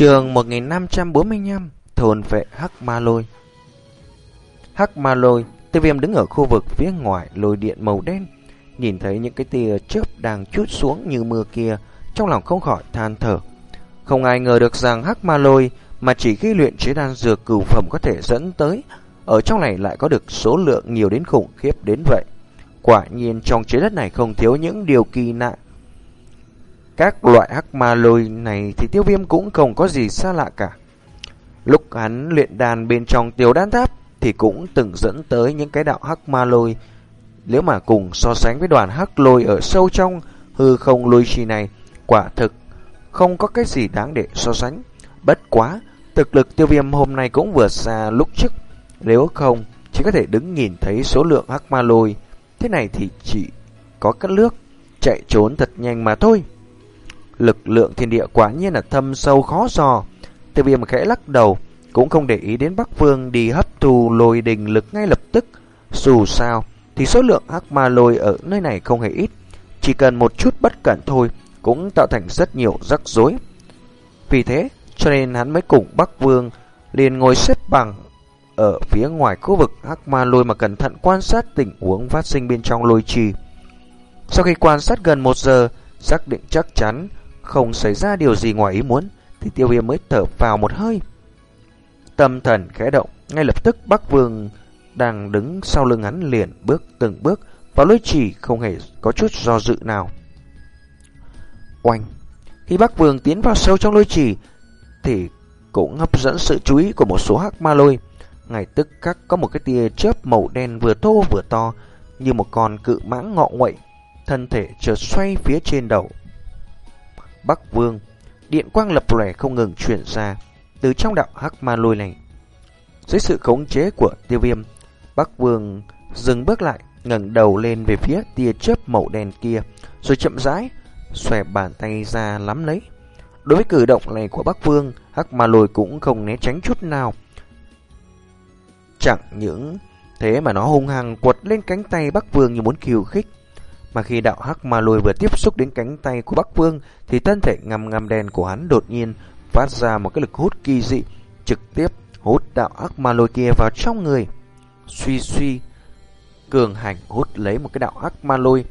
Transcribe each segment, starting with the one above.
Trường 1545 Thôn vệ Hắc Ma Lôi. Hắc Ma Lôi, Tiêu viêm đứng ở khu vực phía ngoài lôi điện màu đen, Nhìn thấy những cái tia chớp đang chút xuống như mưa kia, Trong lòng không khỏi than thở. Không ai ngờ được rằng Hắc Ma Lôi Mà chỉ khi luyện chế đan dược cửu phẩm có thể dẫn tới, Ở trong này lại có được số lượng nhiều đến khủng khiếp đến vậy. Quả nhiên trong chế đất này không thiếu những điều kỳ lạ các loại hắc ma lôi này thì tiêu viêm cũng không có gì xa lạ cả. Lúc hắn luyện đàn bên trong tiểu đan tháp thì cũng từng dẫn tới những cái đạo hắc ma lôi. Nếu mà cùng so sánh với đoàn hắc lôi ở sâu trong hư không lôi chi này, quả thực không có cái gì đáng để so sánh. Bất quá, thực lực tiêu viêm hôm nay cũng vượt xa lúc trước. Nếu không, chỉ có thể đứng nhìn thấy số lượng hắc ma lôi. Thế này thì chỉ có cắt nước, chạy trốn thật nhanh mà thôi. Lực lượng thiên địa quả nhiên là thâm sâu khó dò. Tiêu viêm khẽ lắc đầu, cũng không để ý đến Bắc Vương đi hấp thu lôi đình lực ngay lập tức. Dù sao, thì số lượng hắc ma lôi ở nơi này không hề ít. Chỉ cần một chút bất cẩn thôi, cũng tạo thành rất nhiều rắc rối. Vì thế, cho nên hắn mới cùng Bắc Vương liền ngồi xếp bằng ở phía ngoài khu vực hắc ma lôi mà cẩn thận quan sát tình huống phát sinh bên trong lôi trì. Sau khi quan sát gần một giờ, xác định chắc chắn không xảy ra điều gì ngoài ý muốn, thì tiêu viêm mới thở vào một hơi. Tâm thần khẽ động, ngay lập tức Bắc Vương đang đứng sau lưng hắn liền bước từng bước vào lối chỉ không hề có chút do dự nào. Oanh! Khi Bắc Vương tiến vào sâu trong lối chỉ thì cũng hấp dẫn sự chú ý của một số hắc ma lôi. Ngay tức khắc có một cái tia chớp màu đen vừa thô vừa to như một con cự mãng ngọ nguậy, thân thể chợt xoay phía trên đầu. Bắc Vương, điện quang lập lòe không ngừng chuyển ra từ trong đạo hắc ma lôi này. Dưới sự khống chế của tiêu viêm, Bắc Vương dừng bước lại, ngẩng đầu lên về phía tia chớp màu đen kia, rồi chậm rãi xòe bàn tay ra lắm lấy. Đối với cử động này của Bắc Vương, hắc ma lôi cũng không né tránh chút nào. Chẳng những thế mà nó hung hăng quật lên cánh tay Bắc Vương như muốn khiêu khích. Mà khi đạo hắc ma lôi vừa tiếp xúc đến cánh tay của Bắc Vương thì thân thể ngầm ngầm đen của hắn đột nhiên phát ra một cái lực hút kỳ dị, trực tiếp hút đạo hắc ma lôi kia vào trong người. Suy suy, cường hành hút lấy một cái đạo hắc ma lôi.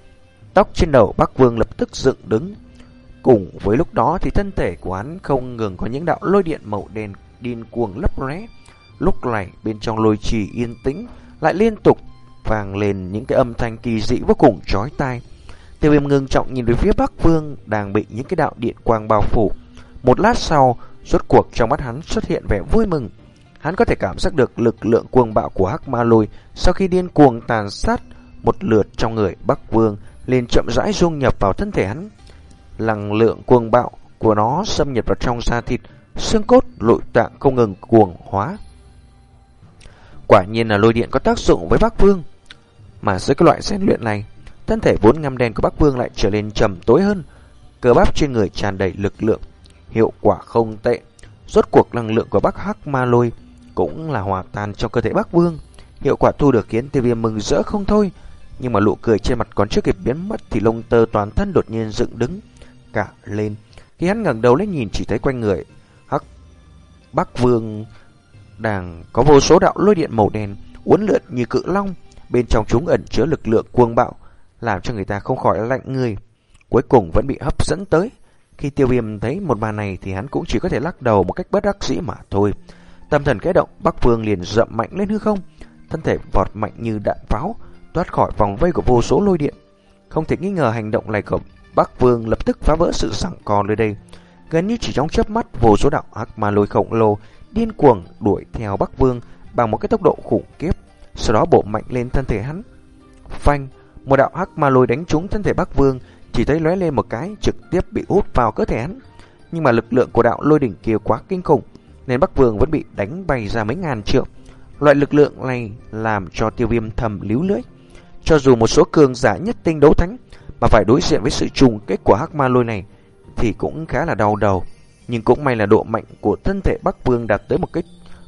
Tóc trên đầu Bắc Vương lập tức dựng đứng. Cùng với lúc đó thì thân thể của hắn không ngừng có những đạo lôi điện màu đen điên cuồng lấp lóe. Lúc này bên trong lôi trì yên tĩnh lại liên tục vang lên những cái âm thanh kỳ dị vô cùng chói tai. Tiêu viêm ngưng trọng nhìn về phía Bắc Vương đang bị những cái đạo điện quang bao phủ. Một lát sau, rốt cuộc trong mắt hắn xuất hiện vẻ vui mừng. Hắn có thể cảm giác được lực lượng cuồng bạo của Hắc Ma Lôi sau khi điên cuồng tàn sát một lượt trong người Bắc Vương liền chậm rãi dung nhập vào thân thể hắn. Năng lượng cuồng bạo của nó xâm nhập vào trong da thịt, xương cốt, nội tạng không ngừng cuồng hóa. Quả nhiên là lôi điện có tác dụng với Bắc Vương. Mà dưới cái loại rèn luyện này, thân thể vốn ngăm đen của Bắc Vương lại trở nên trầm tối hơn, cơ bắp trên người tràn đầy lực lượng, hiệu quả không tệ. Rốt cuộc năng lượng của Bắc Hắc Ma Lôi cũng là hòa tan trong cơ thể Bắc Vương, hiệu quả thu được khiến Tiêu Viêm mừng rỡ không thôi. Nhưng mà nụ cười trên mặt còn chưa kịp biến mất thì lông tơ toàn thân đột nhiên dựng đứng cả lên. Khi hắn ngẩng đầu lên nhìn chỉ thấy quanh người Hắc Bắc Vương đang có vô số đạo lôi điện màu đen uốn lượn như cự long Bên trong chúng ẩn chứa lực lượng cuồng bạo, làm cho người ta không khỏi lạnh người. Cuối cùng vẫn bị hấp dẫn tới. Khi tiêu viêm thấy một màn này thì hắn cũng chỉ có thể lắc đầu một cách bất đắc dĩ mà thôi. Tâm thần kẽ động, Bắc Vương liền dậm mạnh lên hư không. Thân thể vọt mạnh như đạn pháo, thoát khỏi vòng vây của vô số lôi điện. Không thể nghi ngờ hành động này của Bắc Vương lập tức phá vỡ sự sẵn còn nơi đây. Gần như chỉ trong chớp mắt, vô số đạo hắc ma lôi khổng lồ điên cuồng đuổi theo Bắc Vương bằng một cái tốc độ khủng khiếp sau đó bộ mạnh lên thân thể hắn. Phanh, một đạo hắc ma lôi đánh trúng thân thể Bắc Vương, chỉ thấy lóe lên một cái trực tiếp bị hút vào cơ thể hắn. Nhưng mà lực lượng của đạo lôi đỉnh kia quá kinh khủng, nên Bắc Vương vẫn bị đánh bay ra mấy ngàn trượng. Loại lực lượng này làm cho tiêu viêm thầm líu lưỡi. Cho dù một số cường giả nhất tinh đấu thánh mà phải đối diện với sự trùng kết của hắc ma lôi này thì cũng khá là đau đầu. Nhưng cũng may là độ mạnh của thân thể Bắc Vương đạt tới một cái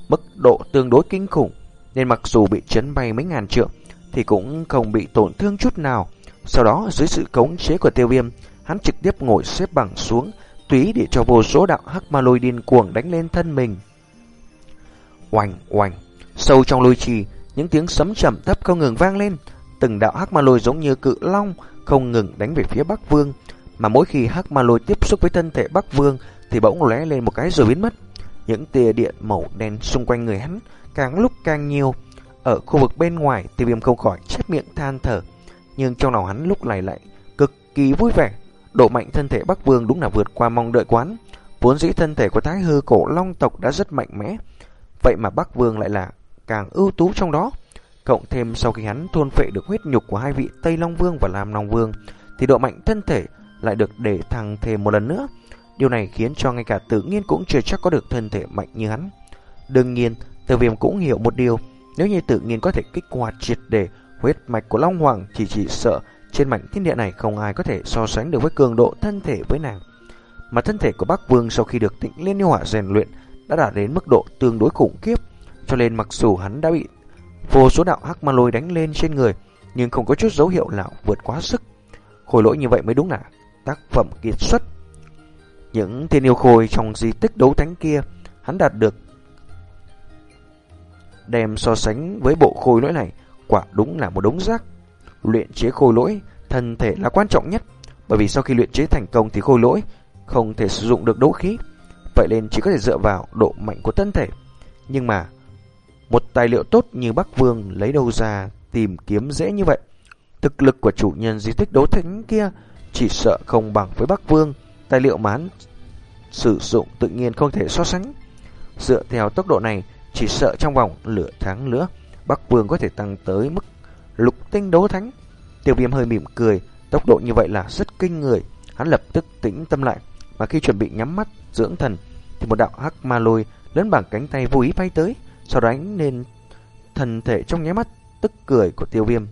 mức độ tương đối kinh khủng nên mặc dù bị chấn bay mấy ngàn trượng thì cũng không bị tổn thương chút nào. Sau đó dưới sự cống chế của tiêu viêm, hắn trực tiếp ngồi xếp bằng xuống, túy để cho vô số đạo hắc ma lôi điên cuồng đánh lên thân mình. Oành oành, sâu trong lôi trì, những tiếng sấm trầm thấp không ngừng vang lên, từng đạo hắc ma lôi giống như cự long không ngừng đánh về phía Bắc Vương, mà mỗi khi hắc ma lôi tiếp xúc với thân thể Bắc Vương thì bỗng lóe lên một cái rồi biến mất. Những tia điện màu đen xung quanh người hắn càng lúc càng nhiều. Ở khu vực bên ngoài, tiêu viêm không khỏi chép miệng than thở, nhưng trong lòng hắn lúc này lại cực kỳ vui vẻ. Độ mạnh thân thể Bắc Vương đúng là vượt qua mong đợi quán. Vốn dĩ thân thể của Thái Hư cổ long tộc đã rất mạnh mẽ, vậy mà Bắc Vương lại là càng ưu tú trong đó. Cộng thêm sau khi hắn thôn phệ được huyết nhục của hai vị Tây Long Vương và Lam Long Vương, thì độ mạnh thân thể lại được để thăng thêm một lần nữa. Điều này khiến cho ngay cả tự nhiên cũng chưa chắc có được thân thể mạnh như hắn. Đương nhiên, Tiêu Viêm cũng hiểu một điều, nếu như tự nhiên có thể kích hoạt triệt để huyết mạch của Long Hoàng thì chỉ sợ trên mảnh thiên địa này không ai có thể so sánh được với cường độ thân thể với nàng. Mà thân thể của Bắc Vương sau khi được tịnh liên yêu hỏa rèn luyện đã đạt đến mức độ tương đối khủng khiếp, cho nên mặc dù hắn đã bị vô số đạo hắc ma lôi đánh lên trên người, nhưng không có chút dấu hiệu nào vượt quá sức. Khối lỗi như vậy mới đúng là tác phẩm kiệt xuất. Những thiên yêu khôi trong di tích đấu thánh kia, hắn đạt được đem so sánh với bộ khôi lỗi này, quả đúng là một đống rác. Luyện chế khôi lỗi, thân thể là quan trọng nhất, bởi vì sau khi luyện chế thành công thì khôi lỗi không thể sử dụng được đấu khí, vậy nên chỉ có thể dựa vào độ mạnh của thân thể. Nhưng mà, một tài liệu tốt như Bắc Vương lấy đâu ra tìm kiếm dễ như vậy? Thực lực của chủ nhân di tích đấu thánh kia chỉ sợ không bằng với Bắc Vương, tài liệu mán sử dụng tự nhiên không thể so sánh. Dựa theo tốc độ này, chỉ sợ trong vòng lửa tháng nữa, Bắc Vương có thể tăng tới mức lục tinh đấu thánh. Tiêu viêm hơi mỉm cười, tốc độ như vậy là rất kinh người. Hắn lập tức tĩnh tâm lại, và khi chuẩn bị nhắm mắt dưỡng thần, thì một đạo hắc ma lôi lớn bằng cánh tay vô ý bay tới, sau đó đánh lên thần thể trong nháy mắt tức cười của tiêu viêm.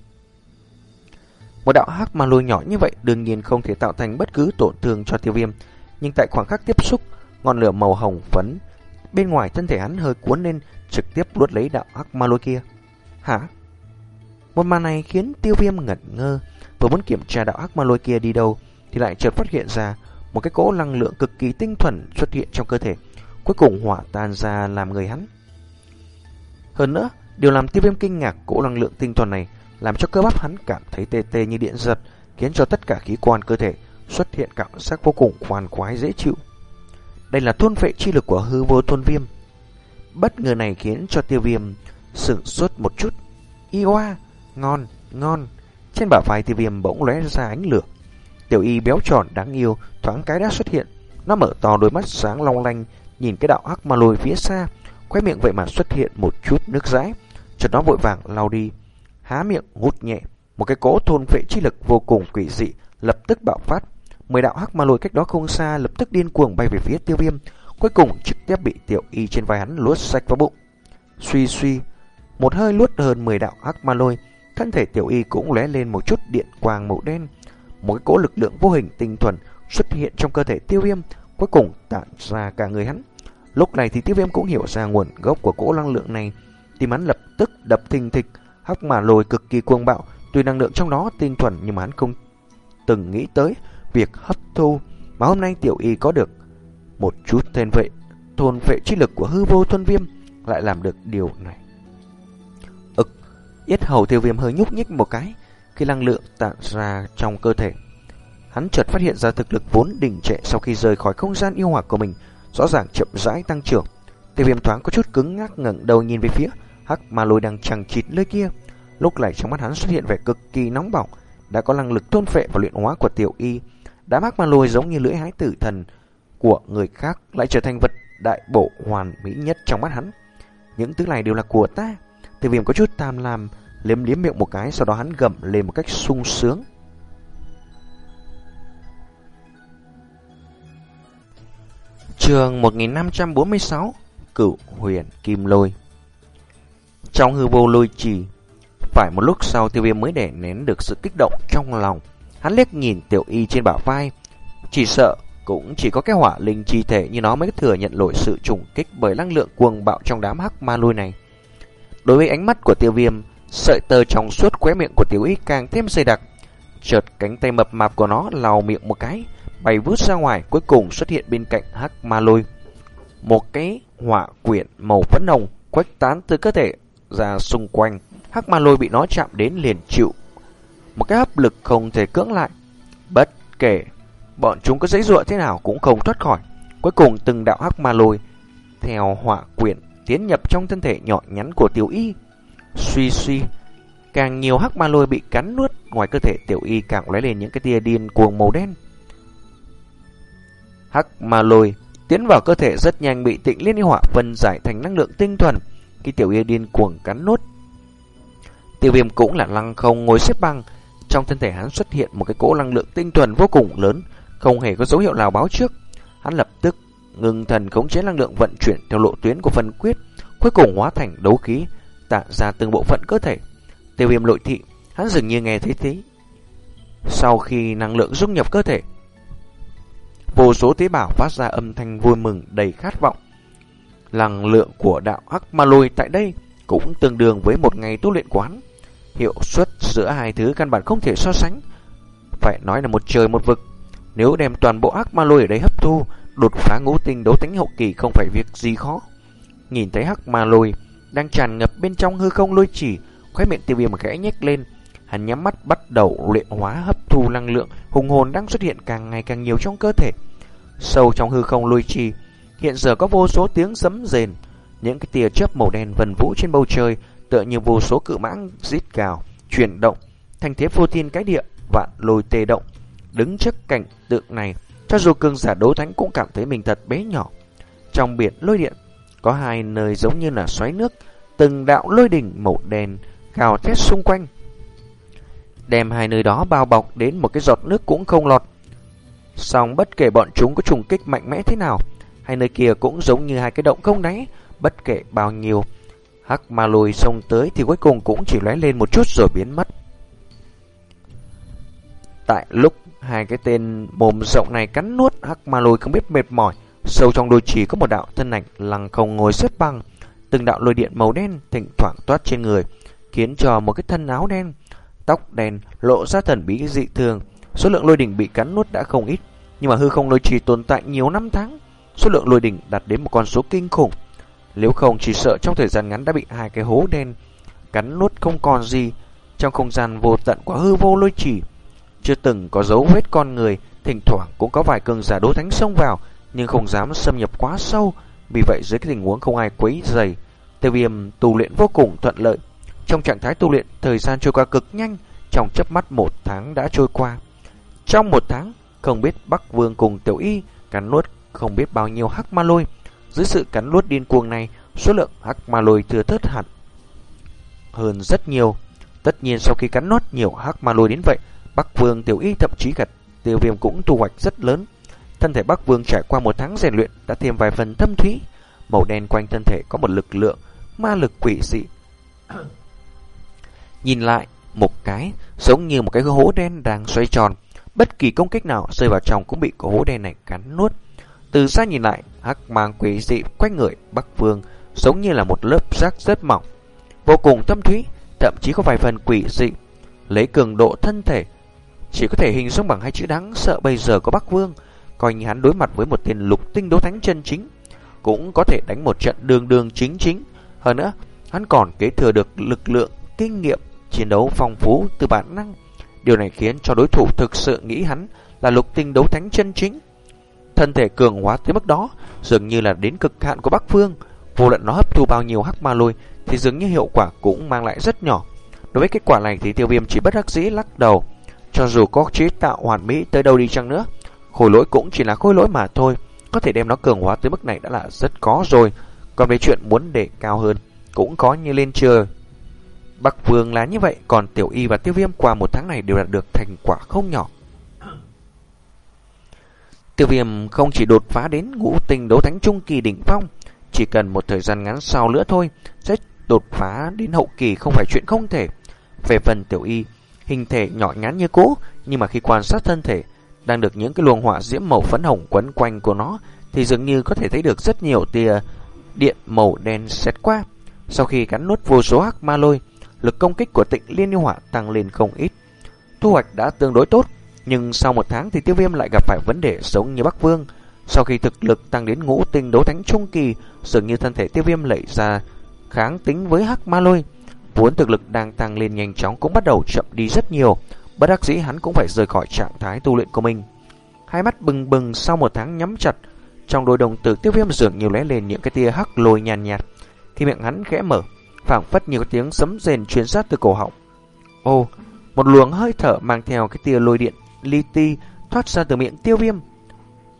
Một đạo hắc ma lôi nhỏ như vậy đương nhiên không thể tạo thành bất cứ tổn thương cho tiêu viêm, nhưng tại khoảng khắc tiếp xúc, ngọn lửa màu hồng phấn bên ngoài thân thể hắn hơi cuốn lên, trực tiếp luốt lấy đạo hắc ma lôi kia. Hả? Một màn này khiến tiêu viêm ngẩn ngơ, vừa muốn kiểm tra đạo hắc ma lôi kia đi đâu, thì lại chợt phát hiện ra một cái cỗ năng lượng cực kỳ tinh thuần xuất hiện trong cơ thể, cuối cùng hỏa tan ra làm người hắn. Hơn nữa, điều làm tiêu viêm kinh ngạc cỗ năng lượng tinh thuần này làm cho cơ bắp hắn cảm thấy tê tê như điện giật, khiến cho tất cả khí quan cơ thể xuất hiện cảm giác vô cùng khoan khoái dễ chịu. Đây là thôn vệ chi lực của hư vô thôn viêm. Bất ngờ này khiến cho tiêu viêm sửng sốt một chút. Y oa, ngon, ngon. Trên bả vai tiêu viêm bỗng lóe ra ánh lửa. Tiểu y béo tròn đáng yêu thoáng cái đã xuất hiện. Nó mở to đôi mắt sáng long lanh, nhìn cái đạo hắc ma lôi phía xa, khoe miệng vậy mà xuất hiện một chút nước dãi. Chợt nó vội vàng lau đi, há miệng hút nhẹ, một cái cỗ thôn vệ chi lực vô cùng quỷ dị lập tức bạo phát. Mười đạo hắc ma lôi cách đó không xa lập tức điên cuồng bay về phía tiêu viêm, cuối cùng trực tiếp bị tiểu y trên vai hắn luốt sạch vào bụng. Suy suy, một hơi luốt hơn 10 đạo hắc ma lôi, thân thể tiểu y cũng lóe lên một chút điện quang màu đen. Một cái cỗ lực lượng vô hình tinh thuần xuất hiện trong cơ thể tiêu viêm, cuối cùng tản ra cả người hắn. Lúc này thì tiêu viêm cũng hiểu ra nguồn gốc của cỗ năng lượng này, tim hắn lập tức đập thình thịch, hắc ma lôi cực kỳ cuồng bạo, tuy năng lượng trong đó tinh thuần nhưng mà hắn không từng nghĩ tới việc hấp thu, mà hôm nay tiểu y có được một chút tên vệ, thôn vệ chi lực của hư vô thuần viêm lại làm được điều này. Ực, yết hầu tiêu viêm hơi nhúc nhích một cái khi năng lượng tản ra trong cơ thể. Hắn chợt phát hiện ra thực lực vốn đỉnh trệ sau khi rời khỏi không gian yêu hỏa của mình, rõ ràng chậm rãi tăng trưởng. Tiêu viêm thoáng có chút cứng ngắc ngẩng đầu nhìn về phía hắc ma lôi đang chằng chịt nơi kia. Lúc này trong mắt hắn xuất hiện vẻ cực kỳ nóng bỏng, đã có năng lực thôn phệ và luyện hóa của tiểu y. Đã ác ma lôi giống như lưỡi hái tử thần của người khác lại trở thành vật đại bộ hoàn mỹ nhất trong mắt hắn. Những thứ này đều là của ta. Từ viêm có chút tham lam, liếm liếm miệng một cái, sau đó hắn gầm lên một cách sung sướng. Trường 1546 Cửu huyền kim lôi Trong hư vô lôi trì Phải một lúc sau tiêu viêm mới để nén được sự kích động trong lòng Hắn liếc nhìn tiểu y trên bả vai Chỉ sợ cũng chỉ có cái hỏa linh chi thể như nó mới thừa nhận nổi sự trùng kích bởi năng lượng cuồng bạo trong đám hắc ma lôi này. Đối với ánh mắt của tiêu viêm, sợi tơ trong suốt khóe miệng của tiểu y càng thêm dày đặc. Chợt cánh tay mập mạp của nó lào miệng một cái, bay vút ra ngoài, cuối cùng xuất hiện bên cạnh hắc ma lôi. Một cái hỏa quyển màu phấn hồng quách tán từ cơ thể ra xung quanh. Hắc ma lôi bị nó chạm đến liền chịu. Một cái hấp lực không thể cưỡng lại. Bất kể bọn chúng có dãy ruộng thế nào cũng không thoát khỏi. Cuối cùng từng đạo hắc ma lôi theo hỏa quyển tiến nhập trong thân thể nhỏ nhắn của tiểu y. Suy suy, càng nhiều hắc ma lôi bị cắn nuốt, ngoài cơ thể tiểu y càng lóe lên những cái tia điên cuồng màu đen. Hắc ma lôi tiến vào cơ thể rất nhanh bị tịnh liên hỏa phân giải thành năng lượng tinh thuần khi tiểu y điên cuồng cắn nuốt. Tiêu viêm cũng là lăng không ngồi xếp bằng, trong thân thể hắn xuất hiện một cái cỗ năng lượng tinh thuần vô cùng lớn, không hề có dấu hiệu nào báo trước. Hắn lập tức ngừng thần khống chế năng lượng vận chuyển theo lộ tuyến của phần quyết, cuối cùng hóa thành đấu khí, tạo ra từng bộ phận cơ thể. Tiêu viêm nội thị, hắn dường như nghe thấy thế. Sau khi năng lượng dung nhập cơ thể, vô số tế bào phát ra âm thanh vui mừng đầy khát vọng. Năng lượng của đạo Hắc Ma Lôi tại đây cũng tương đương với một ngày tu luyện quán. Hiệu suất giữa hai thứ căn bản không thể so sánh. Phải nói là một trời một vực. Nếu đem toàn bộ Hắc Ma Lôi ở đây hấp thu, đột phá ngũ tinh đấu thánh hậu kỳ không phải việc gì khó. Nhìn thấy Hắc Ma Lôi đang tràn ngập bên trong hư không lôi chỉ, khóe miệng tiêu viêm khẽ nhếch lên. Hắn nhắm mắt bắt đầu luyện hóa hấp thu năng lượng hùng hồn đang xuất hiện càng ngày càng nhiều trong cơ thể. Sâu trong hư không lôi trì, hiện giờ có vô số tiếng sấm rền, những cái tia chớp màu đen vần vũ trên bầu trời, tựa như vô số cự mãng rít gào, chuyển động, thành thế vô thiên cái địa, vạn lôi tê động. Đứng trước cảnh tượng này, cho dù cương giả đấu thánh cũng cảm thấy mình thật bé nhỏ. Trong biển lôi điện, có hai nơi giống như là xoáy nước, từng đạo lôi đỉnh màu đen gào thét xung quanh. Đem hai nơi đó bao bọc đến một cái giọt nước cũng không lọt. Song bất kể bọn chúng có trùng kích mạnh mẽ thế nào, hai nơi kia cũng giống như hai cái động không đáy, bất kể bao nhiêu. Hắc ma lùi xông tới thì cuối cùng cũng chỉ lóe lên một chút rồi biến mất. Tại lúc hai cái tên mồm rộng này cắn nuốt, Hắc ma lùi không biết mệt mỏi, sâu trong đôi chỉ có một đạo thân ảnh lằng không ngồi xếp bằng, từng đạo lôi điện màu đen thỉnh thoảng toát trên người, khiến cho một cái thân áo đen, tóc đen lộ ra thần bí dị thường. Số lượng lôi đỉnh bị cắn nuốt đã không ít, nhưng mà hư không lôi trì tồn tại nhiều năm tháng, số lượng lôi đỉnh đạt đến một con số kinh khủng. Nếu không chỉ sợ trong thời gian ngắn đã bị hai cái hố đen cắn nuốt không còn gì trong không gian vô tận của hư vô lôi chỉ Chưa từng có dấu vết con người, thỉnh thoảng cũng có vài cường giả đối thánh xông vào, nhưng không dám xâm nhập quá sâu. Vì vậy dưới cái tình huống không ai quấy dày, Tiêu Viêm tu luyện vô cùng thuận lợi. Trong trạng thái tu luyện, thời gian trôi qua cực nhanh, trong chớp mắt một tháng đã trôi qua. Trong một tháng, không biết Bắc Vương cùng Tiểu Y cắn nuốt không biết bao nhiêu hắc ma lôi. Dưới sự cắn nuốt điên cuồng này, số lượng hắc ma lôi thừa thớt hẳn hơn rất nhiều. Tất nhiên sau khi cắn nuốt nhiều hắc ma lôi đến vậy, Bắc Vương Tiểu Y thậm chí cả Tiêu Viêm cũng thu hoạch rất lớn. Thân thể Bắc Vương trải qua một tháng rèn luyện đã thêm vài phần thâm thúy. Màu đen quanh thân thể có một lực lượng, ma lực quỷ dị. Nhìn lại, một cái giống như một cái hố đen đang xoay tròn. Bất kỳ công kích nào rơi vào trong cũng bị cái hố đen này cắn nuốt. Từ xa nhìn lại, hắc mang quỷ dị quanh người Bắc Vương giống như là một lớp rác rất mỏng, vô cùng thâm thúy, thậm chí có vài phần quỷ dị. Lấy cường độ thân thể, chỉ có thể hình dung bằng hai chữ đáng sợ bây giờ của Bắc Vương, coi như hắn đối mặt với một tên lục tinh đấu thánh chân chính, cũng có thể đánh một trận đường đường chính chính. Hơn nữa, hắn còn kế thừa được lực lượng, kinh nghiệm, chiến đấu phong phú từ bản năng. Điều này khiến cho đối thủ thực sự nghĩ hắn là lục tinh đấu thánh chân chính. Thân thể cường hóa tới mức đó, dường như là đến cực hạn của Bắc Phương. Vô luận nó hấp thu bao nhiêu hắc ma lôi thì dường như hiệu quả cũng mang lại rất nhỏ. Đối với kết quả này thì tiêu viêm chỉ bất đắc dĩ lắc đầu. Cho dù có chế tạo hoàn mỹ tới đâu đi chăng nữa, khối lỗi cũng chỉ là khối lỗi mà thôi. Có thể đem nó cường hóa tới mức này đã là rất có rồi. Còn về chuyện muốn để cao hơn, cũng có như lên trời. Bắc Vương là như vậy, còn Tiểu Y và Tiêu Viêm qua một tháng này đều đạt được thành quả không nhỏ. Tiêu Viêm không chỉ đột phá đến ngũ tinh đấu thánh trung kỳ đỉnh phong, chỉ cần một thời gian ngắn sau nữa thôi, sẽ đột phá đến hậu kỳ không phải chuyện không thể. Về phần Tiểu Y, hình thể nhỏ nhắn như cũ, nhưng mà khi quan sát thân thể, đang được những cái luồng hỏa diễm màu phấn hồng quấn quanh của nó, thì dường như có thể thấy được rất nhiều tia điện màu đen xét qua. Sau khi cắn nuốt vô số hắc ma lôi, lực công kích của tịnh liên hỏa tăng lên không ít. Thu hoạch đã tương đối tốt, nhưng sau một tháng thì tiêu viêm lại gặp phải vấn đề giống như Bắc Vương. Sau khi thực lực tăng đến ngũ tinh đấu thánh trung kỳ, dường như thân thể tiêu viêm lẩy ra kháng tính với hắc ma lôi. Vốn thực lực đang tăng lên nhanh chóng cũng bắt đầu chậm đi rất nhiều. Bất đắc dĩ hắn cũng phải rời khỏi trạng thái tu luyện của mình. Hai mắt bừng bừng sau một tháng nhắm chặt, trong đôi đồng tử tiêu viêm dường như lóe lên những cái tia hắc lôi nhàn nhạt, thì miệng hắn khẽ mở, phảng phất nhiều tiếng sấm rền truyền ra từ cổ họng. Ô, một luồng hơi thở mang theo cái tia lôi điện li ti thoát ra từ miệng tiêu viêm.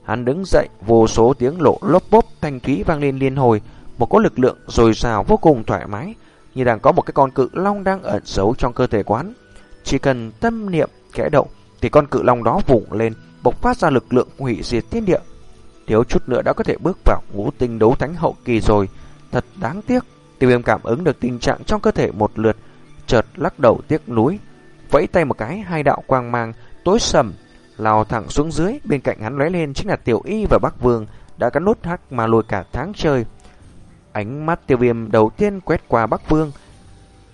Hắn đứng dậy, vô số tiếng lộ lốp bốp thanh thúy vang lên liên hồi, một cỗ lực lượng dồi dào vô cùng thoải mái, như đang có một cái con cự long đang ẩn giấu trong cơ thể quán. Chỉ cần tâm niệm kẽ động thì con cự long đó vùng lên, bộc phát ra lực lượng hủy diệt thiên địa. Thiếu chút nữa đã có thể bước vào ngũ tinh đấu thánh hậu kỳ rồi, thật đáng tiếc. Tiêu viêm cảm ứng được tình trạng trong cơ thể một lượt, chợt lắc đầu tiếc núi, vẫy tay một cái, hai đạo quang mang tối sầm lao thẳng xuống dưới, bên cạnh hắn lóe lên chính là Tiểu Y và Bắc Vương đã cắn nốt hắc mà lùi cả tháng trời. Ánh mắt Tiêu Viêm đầu tiên quét qua Bắc Vương,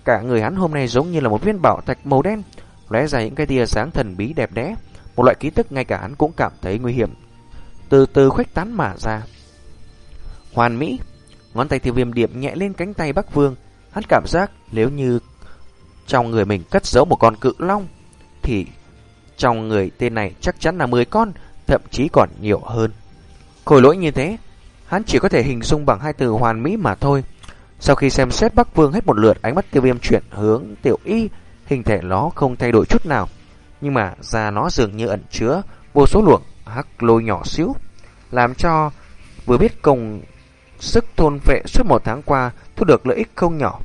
cả người hắn hôm nay giống như là một viên bảo thạch màu đen, lóe ra những cái tia sáng thần bí đẹp đẽ, một loại ký tức ngay cả hắn cũng cảm thấy nguy hiểm. Từ từ khuếch tán mà ra. Hoàn Mỹ, ngón tay Tiêu Viêm điểm nhẹ lên cánh tay Bắc Vương, hắn cảm giác nếu như trong người mình cất giấu một con cự long thì trong người tên này chắc chắn là 10 con, thậm chí còn nhiều hơn. Khối lỗi như thế, hắn chỉ có thể hình dung bằng hai từ hoàn mỹ mà thôi. Sau khi xem xét Bắc Vương hết một lượt, ánh mắt tiêu viêm chuyển hướng tiểu y, hình thể nó không thay đổi chút nào. Nhưng mà da nó dường như ẩn chứa vô số luồng hắc lôi nhỏ xíu, làm cho vừa biết công sức thôn vệ suốt một tháng qua thu được lợi ích không nhỏ.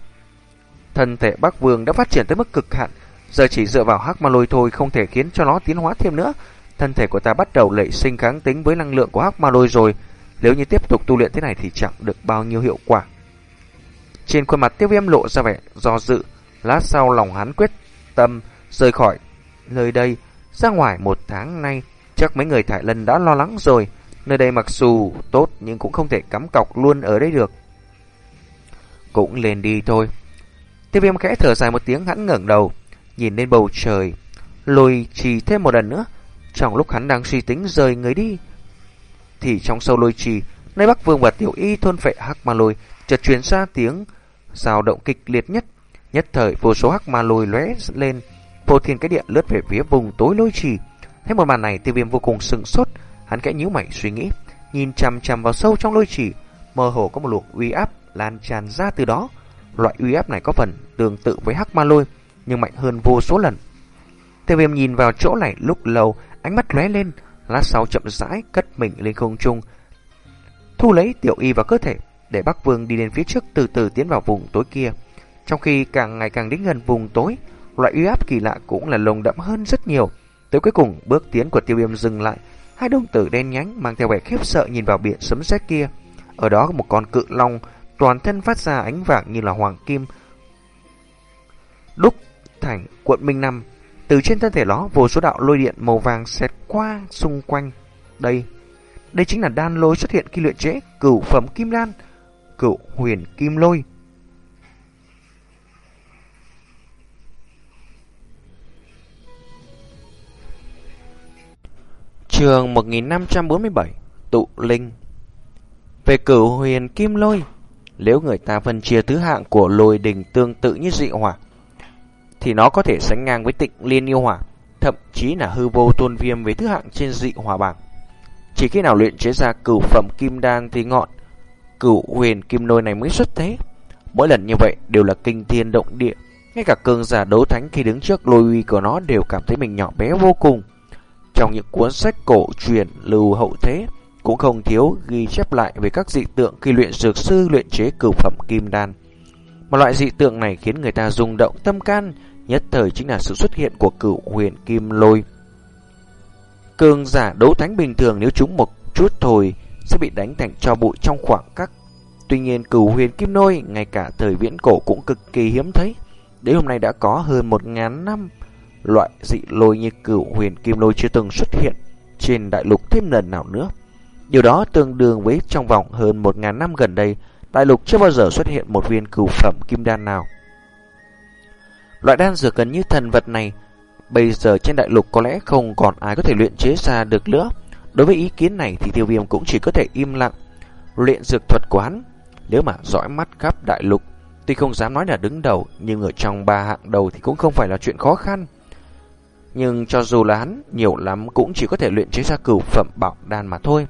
Thân thể Bắc Vương đã phát triển tới mức cực hạn, Giờ chỉ dựa vào hắc ma lôi thôi không thể khiến cho nó tiến hóa thêm nữa. Thân thể của ta bắt đầu lệ sinh kháng tính với năng lượng của hắc ma lôi rồi. Nếu như tiếp tục tu luyện thế này thì chẳng được bao nhiêu hiệu quả. Trên khuôn mặt tiêu viêm lộ ra vẻ do dự. Lát sau lòng hắn quyết tâm rời khỏi nơi đây. Ra ngoài một tháng nay, chắc mấy người Thải Lân đã lo lắng rồi. Nơi đây mặc dù tốt nhưng cũng không thể cắm cọc luôn ở đây được. Cũng lên đi thôi. Tiêu viêm khẽ thở dài một tiếng, hắn ngẩng đầu nhìn lên bầu trời, lôi trì thêm một lần nữa. Trong lúc hắn đang suy tính rời người đi, thì trong sâu lôi trì, nơi Bắc Vương và Tiểu Y thôn phệ hắc ma lôi chợt truyền ra tiếng dao động kịch liệt nhất. Nhất thời vô số hắc ma lôi lóe lên, vô thiên cái điện lướt về phía vùng tối lôi trì. Thấy một màn này, Tiêu Viêm vô cùng sừng sốt, hắn kẽ nhíu mày suy nghĩ, nhìn chằm chằm vào sâu trong lôi trì, mơ hồ có một luồng uy áp lan tràn ra từ đó. Loại uy áp này có phần tương tự với hắc ma lôi, nhưng mạnh hơn vô số lần. Tiêu viêm nhìn vào chỗ này lúc lâu, ánh mắt lóe lên, lát sau chậm rãi cất mình lên không trung, thu lấy tiểu y vào cơ thể, để Bắc Vương đi lên phía trước từ từ tiến vào vùng tối kia. Trong khi càng ngày càng đến gần vùng tối, loại uy áp kỳ lạ cũng là lồng đậm hơn rất nhiều. Tới cuối cùng, bước tiến của tiêu viêm dừng lại, hai đồng tử đen nhánh mang theo vẻ khiếp sợ nhìn vào biển sấm sét kia. Ở đó có một con cự long, toàn thân phát ra ánh vàng như là hoàng kim, đúc thành quận Minh Năm. Từ trên thân thể nó, vô số đạo lôi điện màu vàng xẹt qua xung quanh. Đây, đây chính là đan lôi xuất hiện khi luyện chế cửu phẩm kim đan, cửu huyền kim lôi. Trường 1547 Tụ Linh Về cửu huyền kim lôi Nếu người ta phân chia thứ hạng của lôi đình tương tự như dị hỏa thì nó có thể sánh ngang với tịnh liên yêu hỏa, thậm chí là hư vô tôn viêm với thứ hạng trên dị hỏa bảng. Chỉ khi nào luyện chế ra cửu phẩm kim đan thì ngọn cửu huyền kim nôi này mới xuất thế. Mỗi lần như vậy đều là kinh thiên động địa, ngay cả cường giả đấu thánh khi đứng trước lôi uy của nó đều cảm thấy mình nhỏ bé vô cùng. Trong những cuốn sách cổ truyền lưu hậu thế, cũng không thiếu ghi chép lại về các dị tượng khi luyện dược sư luyện chế cửu phẩm kim đan. Một loại dị tượng này khiến người ta rung động tâm can, nhất thời chính là sự xuất hiện của cửu huyền kim lôi. Cường giả đấu thánh bình thường nếu chúng một chút thôi sẽ bị đánh thành cho bụi trong khoảng cách. Tuy nhiên cửu huyền kim lôi ngay cả thời viễn cổ cũng cực kỳ hiếm thấy. Đến hôm nay đã có hơn một ngàn năm, loại dị lôi như cửu huyền kim lôi chưa từng xuất hiện trên đại lục thêm lần nào nữa. Điều đó tương đương với trong vòng hơn một ngàn năm gần đây, đại lục chưa bao giờ xuất hiện một viên cửu phẩm kim đan nào. Loại đan dược gần như thần vật này Bây giờ trên đại lục có lẽ không còn ai có thể luyện chế ra được nữa. Đối với ý kiến này thì tiêu viêm cũng chỉ có thể im lặng. Luyện dược thuật của hắn, nếu mà dõi mắt khắp đại lục, tuy không dám nói là đứng đầu, nhưng ở trong ba hạng đầu thì cũng không phải là chuyện khó khăn. Nhưng cho dù là hắn, nhiều lắm cũng chỉ có thể luyện chế ra cửu phẩm bảo đan mà thôi.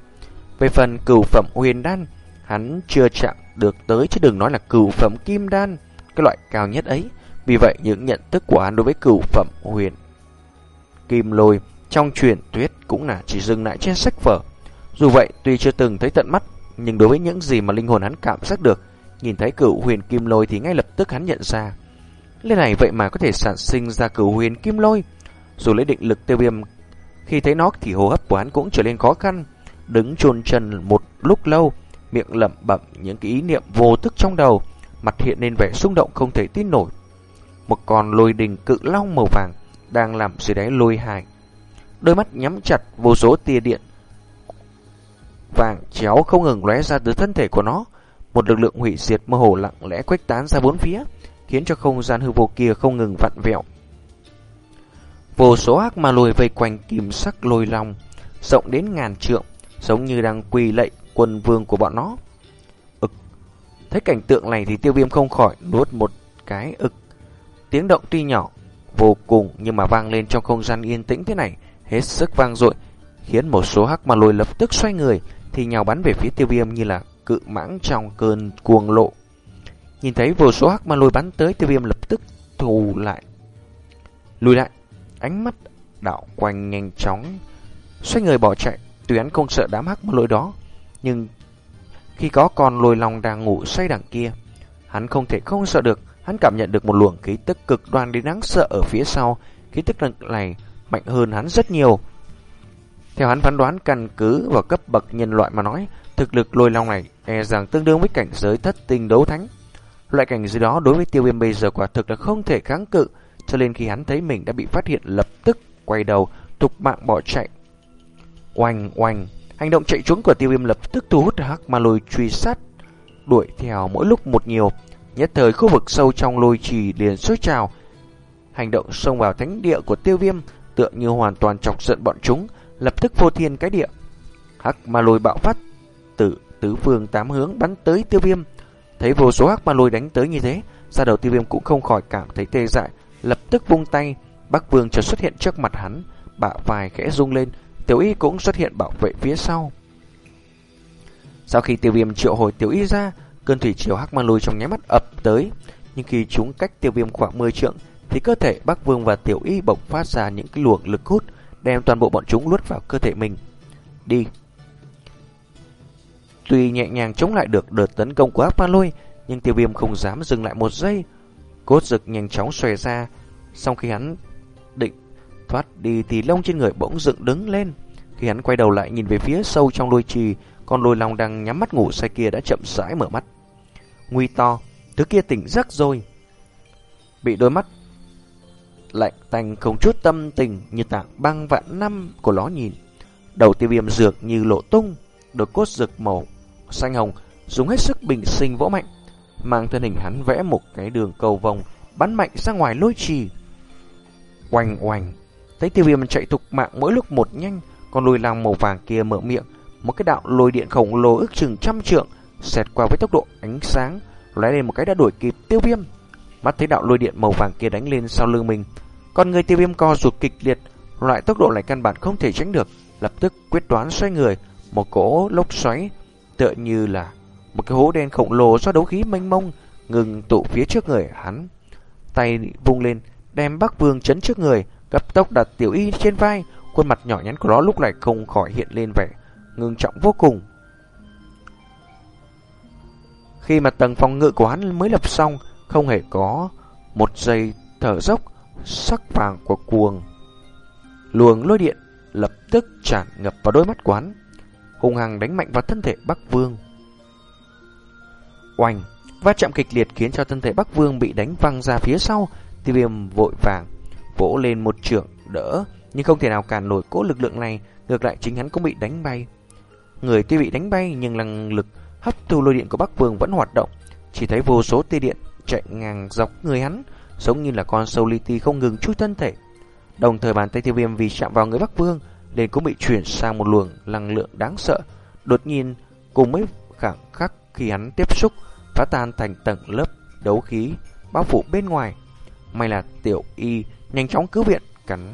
Về phần cửu phẩm huyền đan, hắn chưa chạm được tới chứ đừng nói là cửu phẩm kim đan, cái loại cao nhất ấy. Vì vậy những nhận thức của hắn đối với cửu phẩm huyền kim lôi trong truyền thuyết cũng là chỉ dừng lại trên sách vở. Dù vậy, tuy chưa từng thấy tận mắt, nhưng đối với những gì mà linh hồn hắn cảm giác được, nhìn thấy cửu huyền kim lôi thì ngay lập tức hắn nhận ra. Lên này vậy mà có thể sản sinh ra cửu huyền kim lôi. Dù lấy định lực tiêu viêm, khi thấy nó thì hô hấp của hắn cũng trở nên khó khăn. Đứng chôn chân một lúc lâu, miệng lẩm bẩm những cái ý niệm vô thức trong đầu, mặt hiện lên vẻ xung động không thể tin nổi. Một con lôi đình cự long màu vàng đang làm dưới đáy lôi hải. Đôi mắt nhắm chặt vô số tia điện vàng chéo không ngừng lóe ra từ thân thể của nó. Một lực lượng hủy diệt mơ hồ lặng lẽ quét tán ra bốn phía, khiến cho không gian hư vô kia không ngừng vặn vẹo. Vô số ác ma lôi vây quanh kim sắc lôi long, rộng đến ngàn trượng, giống như đang quỳ lạy quân vương của bọn nó. Ực. Thấy cảnh tượng này thì tiêu viêm không khỏi nuốt một cái ực. Tiếng động tuy nhỏ, vô cùng nhưng mà vang lên trong không gian yên tĩnh thế này, hết sức vang dội, khiến một số hắc ma lôi lập tức xoay người, thì nhào bắn về phía tiêu viêm như là cự mãng trong cơn cuồng lộ. Nhìn thấy vô số hắc ma lôi bắn tới, tiêu viêm lập tức thù lại. Lùi lại, ánh mắt đảo quanh nhanh chóng, xoay người bỏ chạy, tuy hắn không sợ đám hắc ma lôi đó, nhưng khi có con lôi long đang ngủ say đằng kia, hắn không thể không sợ được, hắn cảm nhận được một luồng khí tức cực đoan đến đáng sợ ở phía sau, khí tức này mạnh hơn hắn rất nhiều. Theo hắn phán đoán căn cứ vào cấp bậc nhân loại mà nói, thực lực lôi long này e rằng tương đương với cảnh giới thất tinh đấu thánh. Loại cảnh giới đó đối với tiêu viêm bây giờ quả thực là không thể kháng cự, cho nên khi hắn thấy mình đã bị phát hiện lập tức quay đầu, tục mạng bỏ chạy. Oanh oanh, hành động chạy trốn của tiêu viêm lập tức thu hút hắc ma lôi truy sát, đuổi theo mỗi lúc một nhiều. Nhất thời khu vực sâu trong lôi trì liền sôi trào. Hành động xông vào thánh địa của tiêu viêm tựa như hoàn toàn chọc giận bọn chúng, lập tức vô thiên cái địa. Hắc ma lôi bạo phát từ tứ phương tám hướng bắn tới tiêu viêm. Thấy vô số hắc ma lôi đánh tới như thế, ra đầu tiêu viêm cũng không khỏi cảm thấy tê dại, lập tức vung tay, Bắc Vương chợt xuất hiện trước mặt hắn, bạ vai khẽ rung lên, Tiểu Y cũng xuất hiện bảo vệ phía sau. Sau khi tiêu viêm triệu hồi Tiểu Y ra, cơn thủy triều hắc ma lôi trong nháy mắt ập tới, nhưng khi chúng cách tiêu viêm khoảng 10 trượng, thì cơ thể Bắc Vương và Tiểu Y bộc phát ra những cái luồng lực hút, đem toàn bộ bọn chúng luốt vào cơ thể mình. Đi! Tuy nhẹ nhàng chống lại được đợt tấn công của hắc ma lôi, nhưng tiêu viêm không dám dừng lại một giây. Cốt rực nhanh chóng xòe ra, sau khi hắn định thoát đi thì lông trên người bỗng dựng đứng lên. Khi hắn quay đầu lại nhìn về phía sâu trong lôi trì, con lôi long đang nhắm mắt ngủ say kia đã chậm rãi mở mắt. Nguy to, thứ kia tỉnh giấc rồi. Bị đôi mắt lạnh tanh không chút tâm tình như tảng băng vạn năm của nó nhìn. Đầu tiêu viêm dược như lộ tung, đôi cốt dược màu xanh hồng dùng hết sức bình sinh vỗ mạnh, mang thân hình hắn vẽ một cái đường cầu vòng bắn mạnh ra ngoài lôi trì. Oanh oanh, thấy tiêu viêm chạy thục mạng mỗi lúc một nhanh, con lùi lang màu vàng kia mở miệng, một cái đạo lôi điện khổng lồ ước chừng trăm trượng, xẹt qua với tốc độ ánh sáng, lóe lên một cái đã đuổi kịp tiêu viêm. Mắt thấy đạo lôi điện màu vàng kia đánh lên sau lưng mình, con người tiêu viêm co rụt kịch liệt, loại tốc độ này căn bản không thể tránh được, lập tức quyết đoán xoay người, một cỗ lốc xoáy tựa như là một cái hố đen khổng lồ do đấu khí mênh mông ngừng tụ phía trước người hắn. Tay vung lên, đem Bắc Vương chấn trước người, cấp tốc đặt tiểu y trên vai, khuôn mặt nhỏ nhắn của nó lúc này không khỏi hiện lên vẻ ngưng trọng vô cùng. Khi mà tầng phòng ngự của hắn mới lập xong, không hề có một giây thở dốc, sắc vàng của cuồng. Luồng lôi điện lập tức tràn ngập vào đôi mắt quán, hung hăng đánh mạnh vào thân thể Bắc Vương. Oanh, va chạm kịch liệt khiến cho thân thể Bắc Vương bị đánh văng ra phía sau, tiêu viêm vội vàng, vỗ lên một trường đỡ, nhưng không thể nào cản nổi cỗ lực lượng này, ngược lại chính hắn cũng bị đánh bay. Người tuy bị đánh bay nhưng năng lực hấp thu lôi điện của Bắc Vương vẫn hoạt động, chỉ thấy vô số tia điện chạy ngang dọc người hắn, giống như là con sâu li ti không ngừng chui thân thể. Đồng thời bàn tay tiêu viêm vì chạm vào người Bắc Vương nên cũng bị chuyển sang một luồng năng lượng đáng sợ. Đột nhiên cùng với khẳng khắc khi hắn tiếp xúc phá tan thành tầng lớp đấu khí bao phủ bên ngoài. May là tiểu y nhanh chóng cứu viện cắn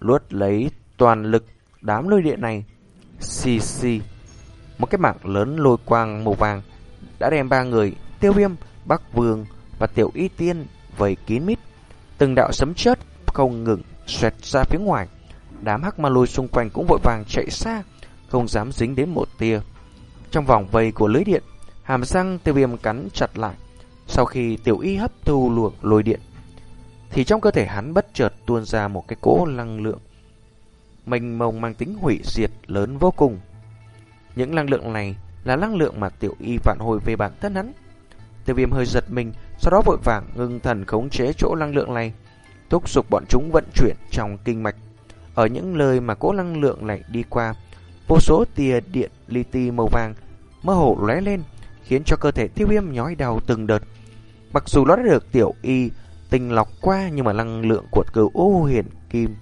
luốt lấy toàn lực đám lôi điện này. Xì xì. Một cái mạng lớn lôi quang màu vàng đã đem ba người tiêu viêm, bắc vương và tiểu y tiên vây kín mít. Từng đạo sấm chớp không ngừng xoẹt ra phía ngoài. Đám hắc ma lôi xung quanh cũng vội vàng chạy xa, không dám dính đến một tia. Trong vòng vây của lưới điện, hàm răng tiêu viêm cắn chặt lại. Sau khi tiểu y hấp thu luồng lôi điện, thì trong cơ thể hắn bất chợt tuôn ra một cái cỗ năng lượng mênh mông mang tính hủy diệt lớn vô cùng. Những năng lượng này là năng lượng mà tiểu y vạn hồi về bản thân hắn. Tiêu viêm hơi giật mình, sau đó vội vàng ngưng thần khống chế chỗ năng lượng này, thúc giục bọn chúng vận chuyển trong kinh mạch. Ở những lời mà cỗ năng lượng này đi qua, vô số tia điện li ti màu vàng mơ hồ lóe lên, khiến cho cơ thể tiêu viêm nhói đau từng đợt. Mặc dù nó đã được tiểu y tinh lọc qua nhưng mà năng lượng của cửu ô huyền kim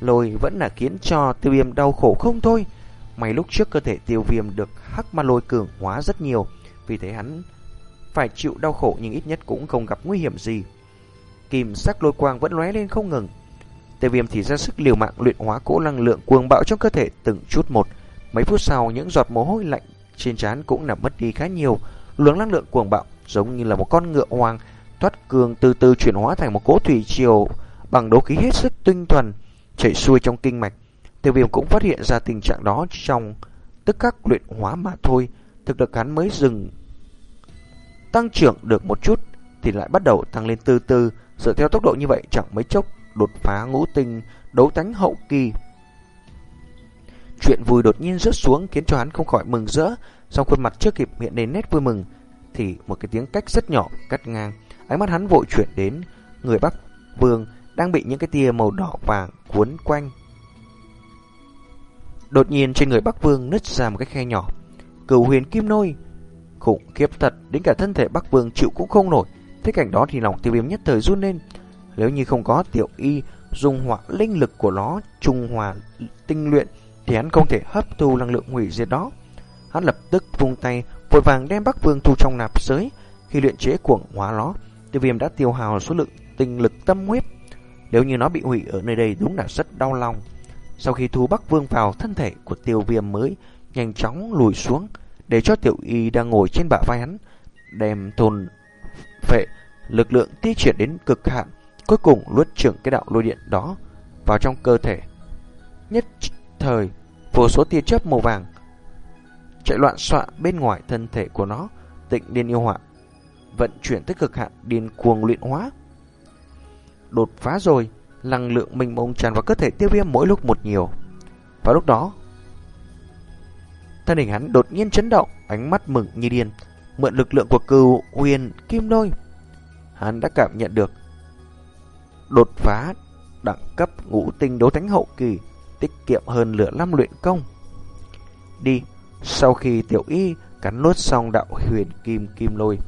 lôi vẫn là khiến cho tiêu viêm đau khổ không thôi. May lúc trước cơ thể tiêu viêm được hắc ma lôi cường hóa rất nhiều, vì thế hắn phải chịu đau khổ nhưng ít nhất cũng không gặp nguy hiểm gì. Kim sắc lôi quang vẫn lóe lên không ngừng. Tiêu viêm thì ra sức liều mạng luyện hóa cỗ năng lượng cuồng bạo trong cơ thể từng chút một. Mấy phút sau những giọt mồ hôi lạnh trên trán cũng nằm mất đi khá nhiều. Luồng năng lượng cuồng bạo giống như là một con ngựa hoang thoát cường từ từ chuyển hóa thành một cỗ thủy triều bằng đấu khí hết sức tinh thuần chảy xuôi trong kinh mạch. Tiêu viêm cũng phát hiện ra tình trạng đó trong tức khắc luyện hóa mà thôi. Thực lực hắn mới dừng tăng trưởng được một chút thì lại bắt đầu tăng lên từ từ. Dựa theo tốc độ như vậy chẳng mấy chốc đột phá ngũ tinh, đấu tánh hậu kỳ. Chuyện vui đột nhiên rớt xuống khiến cho hắn không khỏi mừng rỡ. song khuôn mặt chưa kịp hiện đến nét vui mừng thì một cái tiếng cách rất nhỏ cắt ngang. Ánh mắt hắn vội chuyển đến người Bắc Vương đang bị những cái tia màu đỏ vàng cuốn quanh. Đột nhiên trên người Bắc Vương nứt ra một cái khe nhỏ. Cửu huyền kim nôi. Khủng khiếp thật, đến cả thân thể Bắc Vương chịu cũng không nổi. Thế cảnh đó thì lòng tiêu viêm nhất thời run lên. Nếu như không có tiểu y dùng hỏa linh lực của nó trung hòa tinh luyện thì hắn không thể hấp thu năng lượng hủy diệt đó. Hắn lập tức vung tay, vội vàng đem Bắc Vương thu trong nạp giới. Khi luyện chế cuồng hóa nó, tiêu viêm đã tiêu hào số lượng tinh lực tâm huyết nếu như nó bị hủy ở nơi đây đúng là rất đau lòng. Sau khi thu Bắc Vương vào, thân thể của tiêu viêm mới nhanh chóng lùi xuống, để cho tiểu y đang ngồi trên bả vai hắn, đem thôn vệ lực lượng ti triển đến cực hạn, cuối cùng luốt trưởng cái đạo lôi điện đó vào trong cơ thể. Nhất thời, vô số tia chớp màu vàng chạy loạn xạ bên ngoài thân thể của nó, tịnh điên yêu hỏa vận chuyển tới cực hạn điên cuồng luyện hóa đột phá rồi, năng lượng mình mông tràn vào cơ thể tiêu viêm mỗi lúc một nhiều. Vào lúc đó, thân hình hắn đột nhiên chấn động, ánh mắt mừng như điên, mượn lực lượng của cừu huyền kim đôi. Hắn đã cảm nhận được đột phá đẳng cấp ngũ tinh đấu thánh hậu kỳ, tiết kiệm hơn lửa năm luyện công. Đi, sau khi tiểu y cắn nuốt xong đạo huyền kim kim lôi,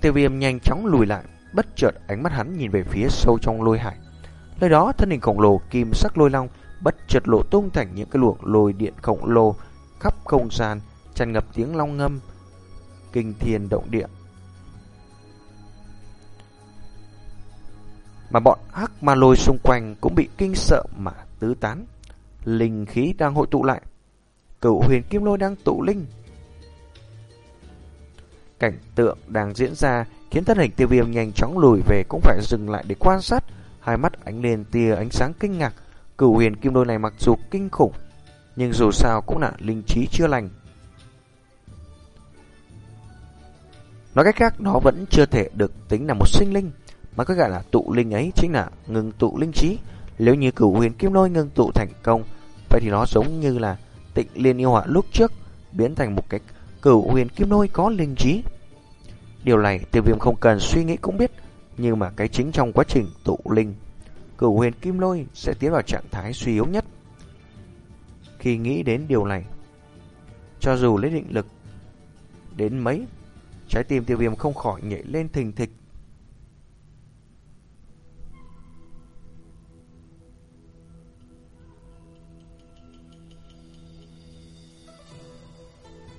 Tiêu viêm nhanh chóng lùi lại, bất chợt ánh mắt hắn nhìn về phía sâu trong lôi hải. Nơi đó thân hình khổng lồ kim sắc lôi long bất chợt lộ tung thành những cái luồng lôi điện khổng lồ khắp không gian, tràn ngập tiếng long ngâm, kinh thiên động địa. Mà bọn hắc ma lôi xung quanh cũng bị kinh sợ mà tứ tán. Linh khí đang hội tụ lại. Cửu huyền kim lôi đang tụ linh, Cảnh tượng đang diễn ra khiến thân hình tiêu viêm nhanh chóng lùi về cũng phải dừng lại để quan sát. Hai mắt ánh lên tia ánh sáng kinh ngạc. Cửu huyền kim đôi này mặc dù kinh khủng, nhưng dù sao cũng là linh trí chưa lành. Nói cách khác, nó vẫn chưa thể được tính là một sinh linh, mà cái gọi là tụ linh ấy chính là ngừng tụ linh trí. Nếu như cửu huyền kim đôi ngừng tụ thành công, vậy thì nó giống như là tịnh liên yêu họa lúc trước, biến thành một cái cửu huyền kim lôi có linh trí. Điều này tiêu viêm không cần suy nghĩ cũng biết, nhưng mà cái chính trong quá trình tụ linh, cửu huyền kim lôi sẽ tiến vào trạng thái suy yếu nhất. Khi nghĩ đến điều này, cho dù lấy định lực đến mấy, trái tim tiêu viêm không khỏi nhảy lên thình thịch.